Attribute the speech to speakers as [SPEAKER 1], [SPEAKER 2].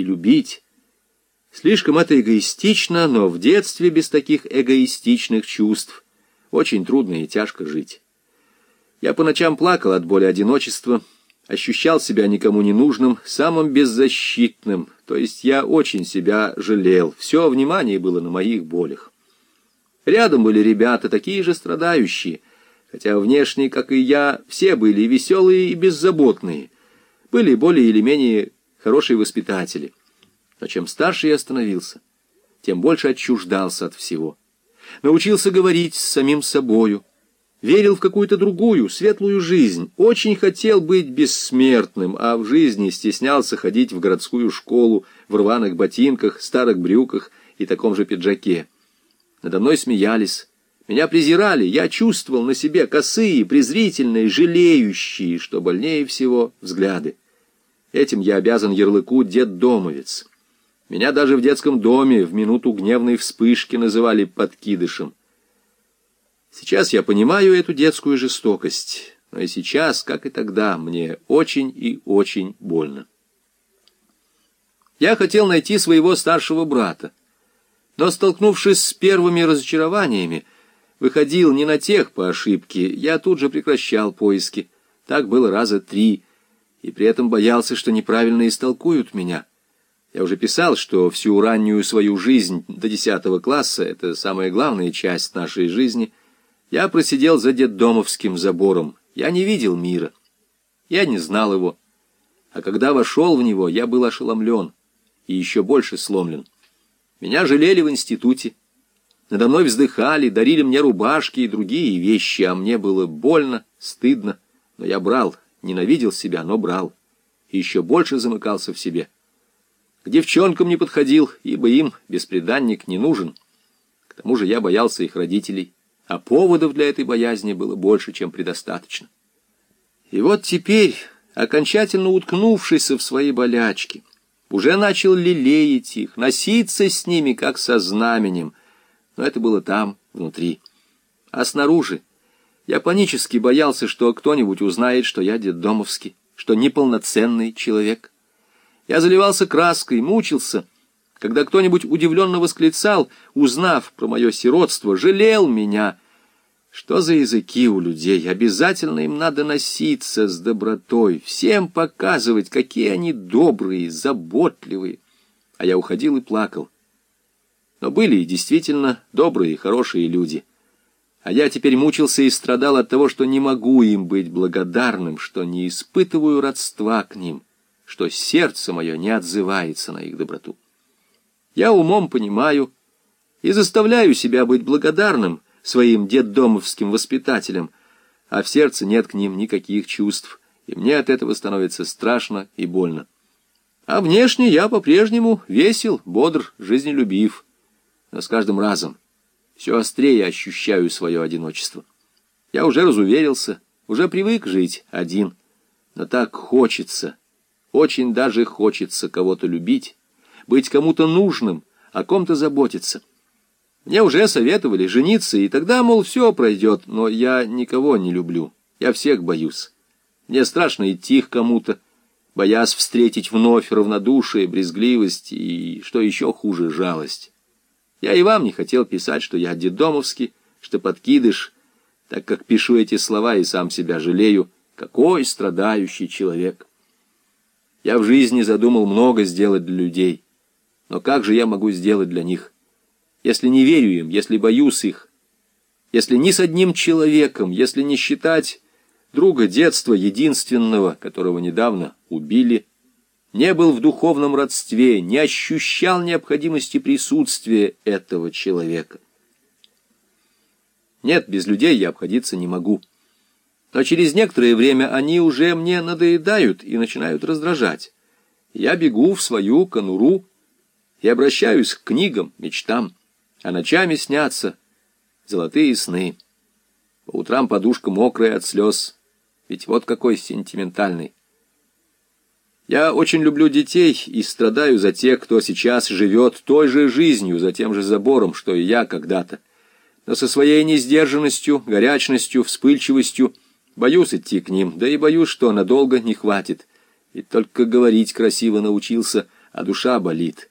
[SPEAKER 1] и любить. Слишком это эгоистично, но в детстве без таких эгоистичных чувств очень трудно и тяжко жить. Я по ночам плакал от боли одиночества, ощущал себя никому не нужным, самым беззащитным, то есть я очень себя жалел, все внимание было на моих болях. Рядом были ребята, такие же страдающие, хотя внешне, как и я, все были веселые и беззаботные, были более или менее хорошие воспитатели. Но чем старше я становился, тем больше отчуждался от всего. Научился говорить с самим собою, верил в какую-то другую, светлую жизнь, очень хотел быть бессмертным, а в жизни стеснялся ходить в городскую школу в рваных ботинках, старых брюках и таком же пиджаке. Надо мной смеялись, меня презирали, я чувствовал на себе косые, презрительные, жалеющие, что больнее всего, взгляды. Этим я обязан ярлыку «дед-домовец». Меня даже в детском доме в минуту гневной вспышки называли подкидышем. Сейчас я понимаю эту детскую жестокость, но и сейчас, как и тогда, мне очень и очень больно. Я хотел найти своего старшего брата, но, столкнувшись с первыми разочарованиями, выходил не на тех по ошибке, я тут же прекращал поиски. Так было раза три, и при этом боялся, что неправильно истолкуют меня. Я уже писал, что всю раннюю свою жизнь до десятого класса, это самая главная часть нашей жизни, я просидел за детдомовским забором. Я не видел мира. Я не знал его. А когда вошел в него, я был ошеломлен и еще больше сломлен. Меня жалели в институте. Надо мной вздыхали, дарили мне рубашки и другие вещи, а мне было больно, стыдно. Но я брал, ненавидел себя, но брал. И еще больше замыкался в себе. К девчонкам не подходил, ибо им беспреданник не нужен. К тому же я боялся их родителей а поводов для этой боязни было больше, чем предостаточно. И вот теперь, окончательно уткнувшийся в свои болячки, уже начал лелеять их, носиться с ними, как со знаменем, но это было там, внутри. А снаружи я панически боялся, что кто-нибудь узнает, что я детдомовский, что неполноценный человек. Я заливался краской, мучился, когда кто-нибудь удивленно восклицал, узнав про мое сиротство, жалел меня. Что за языки у людей? Обязательно им надо носиться с добротой, всем показывать, какие они добрые, заботливые. А я уходил и плакал. Но были и действительно добрые и хорошие люди. А я теперь мучился и страдал от того, что не могу им быть благодарным, что не испытываю родства к ним, что сердце мое не отзывается на их доброту. Я умом понимаю и заставляю себя быть благодарным своим детдомовским воспитателям, а в сердце нет к ним никаких чувств, и мне от этого становится страшно и больно. А внешне я по-прежнему весел, бодр, жизнелюбив, но с каждым разом все острее ощущаю свое одиночество. Я уже разуверился, уже привык жить один, но так хочется, очень даже хочется кого-то любить, быть кому-то нужным, о ком-то заботиться. Мне уже советовали жениться, и тогда, мол, все пройдет, но я никого не люблю, я всех боюсь. Мне страшно идти к кому-то, боясь встретить вновь равнодушие, брезгливость и, что еще хуже, жалость. Я и вам не хотел писать, что я дедомовский, что подкидыш, так как пишу эти слова и сам себя жалею, какой страдающий человек. Я в жизни задумал много сделать для людей. Но как же я могу сделать для них? Если не верю им, если боюсь их, если ни с одним человеком, если не считать друга детства единственного, которого недавно убили, не был в духовном родстве, не ощущал необходимости присутствия этого человека. Нет, без людей я обходиться не могу. Но через некоторое время они уже мне надоедают и начинают раздражать. Я бегу в свою конуру, и обращаюсь к книгам, мечтам, а ночами снятся золотые сны. По утрам подушка мокрая от слез, ведь вот какой сентиментальный. Я очень люблю детей и страдаю за тех, кто сейчас живет той же жизнью, за тем же забором, что и я когда-то. Но со своей несдержанностью, горячностью, вспыльчивостью боюсь идти к ним, да и боюсь, что надолго не хватит. И только говорить красиво научился — а душа болит.